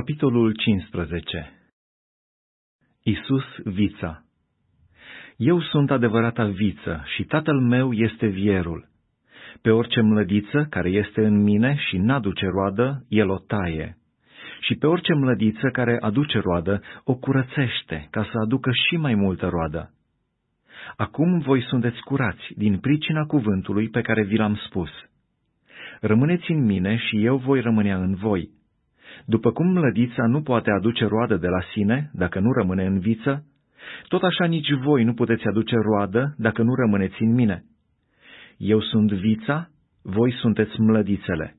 Capitolul 15 Isus vița Eu sunt adevărata viță și tatăl meu este vierul. Pe orice mlădiță care este în mine și n-aduce roadă, el o taie. Și pe orice mlădiță care aduce roadă, o curățește, ca să aducă și mai multă roadă. Acum voi sunteți curați din pricina cuvântului pe care vi l-am spus. Rămâneți în mine și eu voi rămâne în voi după cum mlădița nu poate aduce roadă de la sine dacă nu rămâne în viță, tot așa nici voi nu puteți aduce roadă dacă nu rămâneți în mine. Eu sunt vița, voi sunteți mlădițele.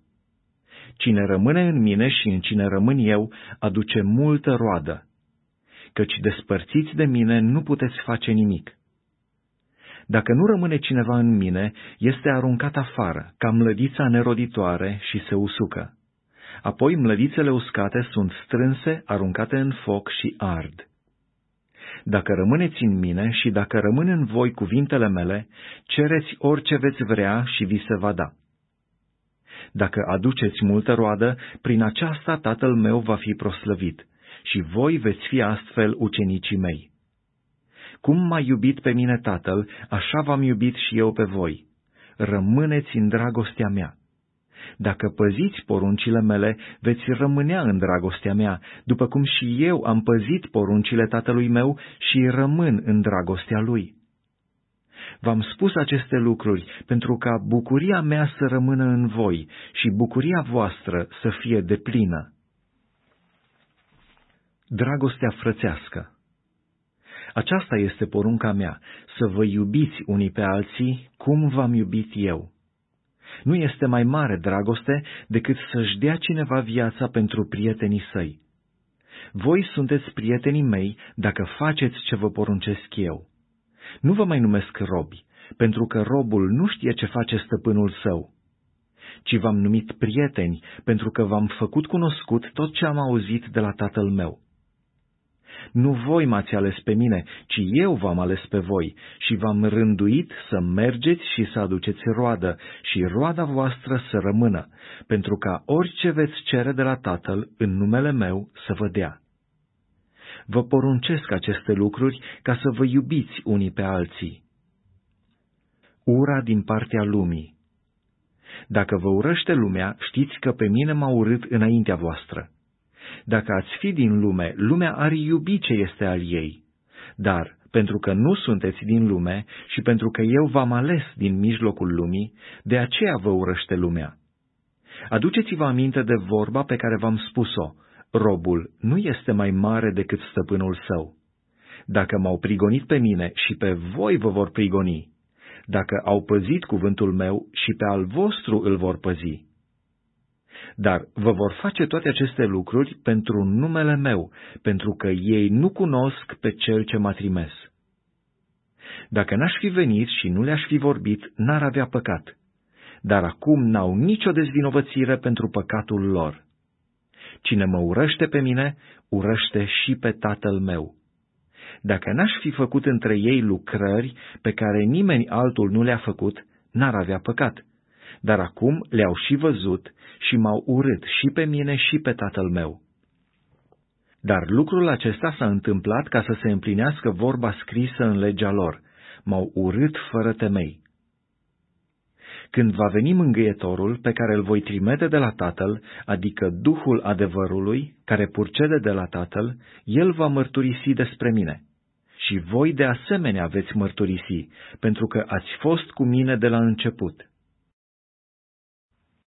Cine rămâne în mine și în cine rămân eu, aduce multă roadă, căci despărțiți de mine nu puteți face nimic. Dacă nu rămâne cineva în mine, este aruncat afară, ca mlădița neroditoare și se usucă. Apoi mlădițele uscate sunt strânse, aruncate în foc și ard. Dacă rămâneți în mine și dacă rămân în voi cuvintele mele, cereți orice veți vrea și vi se va da. Dacă aduceți multă roadă, prin aceasta Tatăl meu va fi proslăvit și voi veți fi astfel ucenicii mei. Cum m-a iubit pe mine Tatăl, așa v-am iubit și eu pe voi. Rămâneți în dragostea mea. Dacă păziți poruncile mele, veți rămânea în dragostea mea, după cum și eu am păzit poruncile tatălui meu și rămân în dragostea lui. V-am spus aceste lucruri pentru ca bucuria mea să rămână în voi și bucuria voastră să fie deplină. Dragostea frățească Aceasta este porunca mea, să vă iubiți unii pe alții cum v-am iubit eu. Nu este mai mare dragoste decât să-și dea cineva viața pentru prietenii săi. Voi sunteți prietenii mei dacă faceți ce vă poruncesc eu. Nu vă mai numesc robi, pentru că robul nu știe ce face stăpânul său, ci v-am numit prieteni, pentru că v-am făcut cunoscut tot ce am auzit de la tatăl meu. Nu voi m-ați ales pe mine, ci eu v-am ales pe voi și v-am rânduit să mergeți și să aduceți roadă și roada voastră să rămână, pentru ca orice veți cere de la Tatăl în numele meu să vă dea. Vă poruncesc aceste lucruri ca să vă iubiți unii pe alții. Ura din partea lumii Dacă vă urăște lumea, știți că pe mine m-a urât înaintea voastră. Dacă ați fi din lume, lumea ar iubi ce este al ei. Dar, pentru că nu sunteți din lume și pentru că eu v-am ales din mijlocul lumii, de aceea vă urăște lumea. Aduceți-vă aminte de vorba pe care v-am spus-o, robul nu este mai mare decât stăpânul său. Dacă m-au prigonit pe mine și pe voi vă vor prigoni, dacă au păzit cuvântul meu și pe al vostru îl vor păzi. Dar vă vor face toate aceste lucruri pentru numele meu, pentru că ei nu cunosc pe cel ce m-a trimis. Dacă n-aș fi venit și nu le-aș fi vorbit, n-ar avea păcat. Dar acum n-au nicio dezvinovățire pentru păcatul lor. Cine mă urăște pe mine, urăște și pe tatăl meu. Dacă n-aș fi făcut între ei lucrări pe care nimeni altul nu le-a făcut, n-ar avea păcat. Dar acum le-au și văzut și m-au urât și pe mine și pe tatăl meu. Dar lucrul acesta s-a întâmplat ca să se împlinească vorba scrisă în legea lor, m-au urât fără temei. Când va veni mângâietorul pe care îl voi trimite de la Tatăl, adică Duhul adevărului, care purcede de la Tatăl, el va mărturisi despre mine. Și voi de asemenea veți mărturisi, pentru că ați fost cu mine de la început.